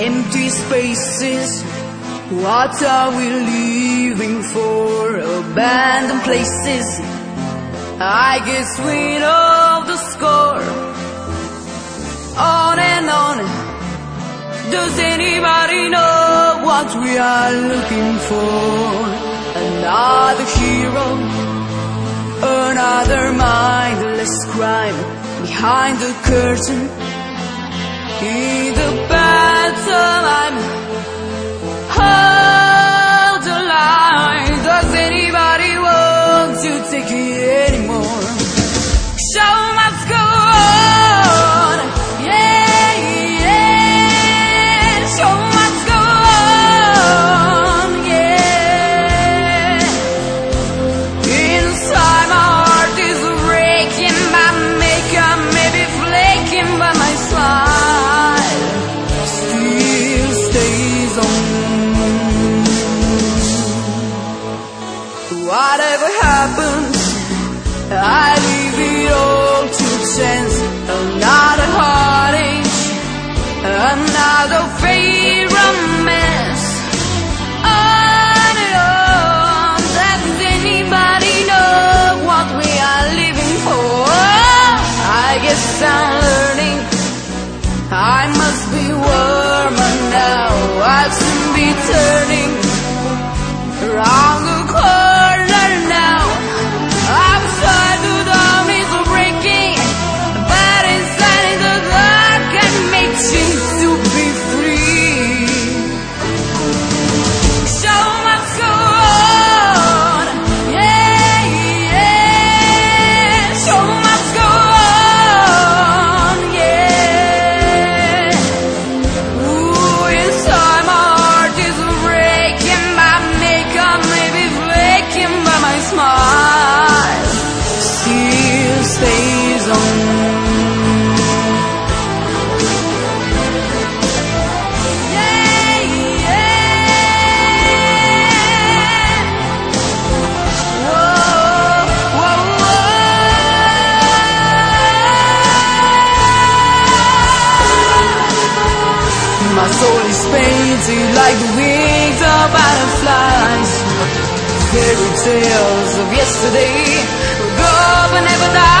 empty spaces. What are we leaving for? Abandoned places. I guess we know the score. On and on. Does anybody know what we are looking for? Another hero, another mindless crime behind the curtain. Whatever happens, I leave it all to chance. Another heartache, another failed romance. On and on, does anybody know what we are living for? I guess I'm learning. I must be warmer now. I'll soon be turning around My soul is painted like the wings of butterflies. Fairy tales of yesterday, Will go but never die.